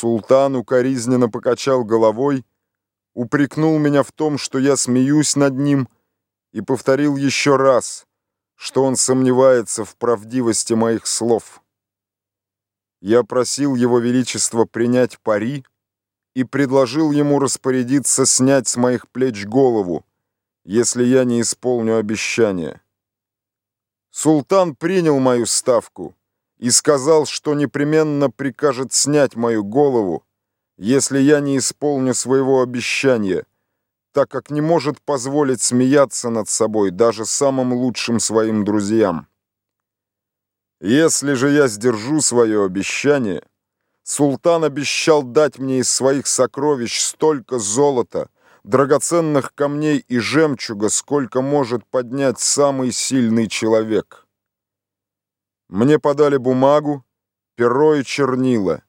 Султан укоризненно покачал головой, упрекнул меня в том, что я смеюсь над ним, и повторил еще раз, что он сомневается в правдивости моих слов. Я просил его величество принять пари и предложил ему распорядиться снять с моих плеч голову, если я не исполню обещание. Султан принял мою ставку и сказал, что непременно прикажет снять мою голову, если я не исполню своего обещания, так как не может позволить смеяться над собой даже самым лучшим своим друзьям. Если же я сдержу свое обещание, султан обещал дать мне из своих сокровищ столько золота, драгоценных камней и жемчуга, сколько может поднять самый сильный человек. Мне подали бумагу, перо и чернила,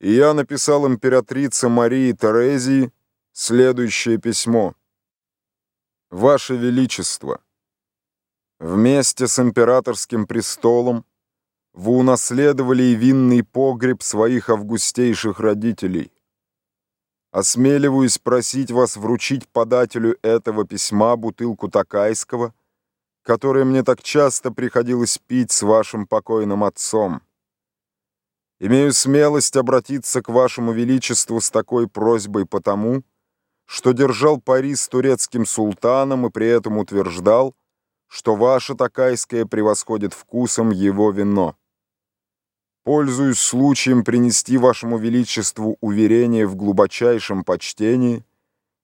и я написал императрице Марии Терезии следующее письмо. «Ваше Величество, вместе с императорским престолом вы унаследовали и винный погреб своих августейших родителей. Осмеливаюсь просить вас вручить подателю этого письма бутылку такайского, которое мне так часто приходилось пить с вашим покойным отцом. Имею смелость обратиться к вашему величеству с такой просьбой потому, что держал пари с турецким султаном и при этом утверждал, что ваше такайское превосходит вкусом его вино. Пользуюсь случаем принести вашему величеству уверение в глубочайшем почтении,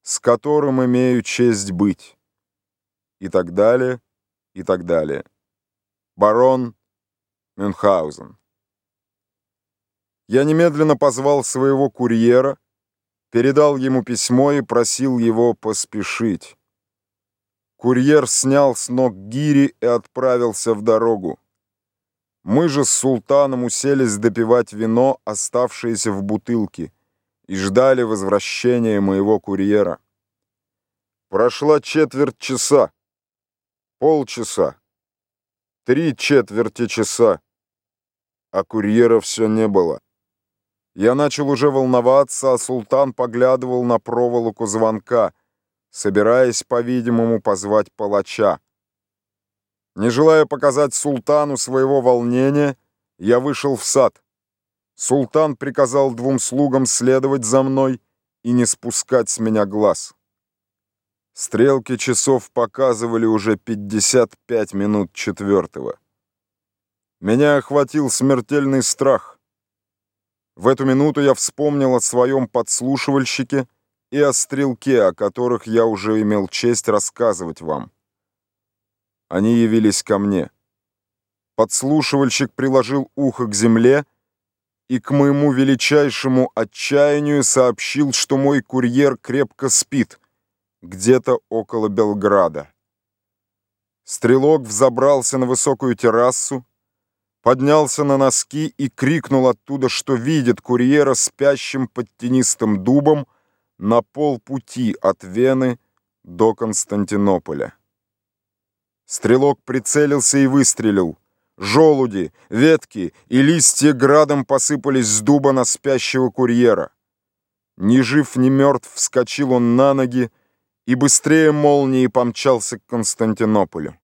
с которым имею честь быть. И так далее, и так далее. Барон Мюнхгаузен. Я немедленно позвал своего курьера, передал ему письмо и просил его поспешить. Курьер снял с ног гири и отправился в дорогу. Мы же с султаном уселись допивать вино, оставшееся в бутылке, и ждали возвращения моего курьера. Прошла четверть часа полчаса, три четверти часа, а курьера все не было. Я начал уже волноваться, а султан поглядывал на проволоку звонка, собираясь, по-видимому, позвать палача. Не желая показать султану своего волнения, я вышел в сад. Султан приказал двум слугам следовать за мной и не спускать с меня глаз. Стрелки часов показывали уже 55 минут четвертого. Меня охватил смертельный страх. В эту минуту я вспомнил о своем подслушивальщике и о стрелке, о которых я уже имел честь рассказывать вам. Они явились ко мне. Подслушивальщик приложил ухо к земле и к моему величайшему отчаянию сообщил, что мой курьер крепко спит — где-то около Белграда. Стрелок взобрался на высокую террасу, поднялся на носки и крикнул оттуда, что видит курьера спящим под тенистым дубом на полпути от Вены до Константинополя. Стрелок прицелился и выстрелил. Желуди, ветки и листья градом посыпались с дуба на спящего курьера. Ни жив, ни мертв вскочил он на ноги, и быстрее молнии помчался к Константинополю.